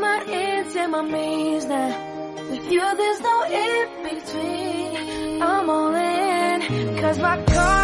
my ends and my means now. With you, there's no in between. I'm all in, cause my car.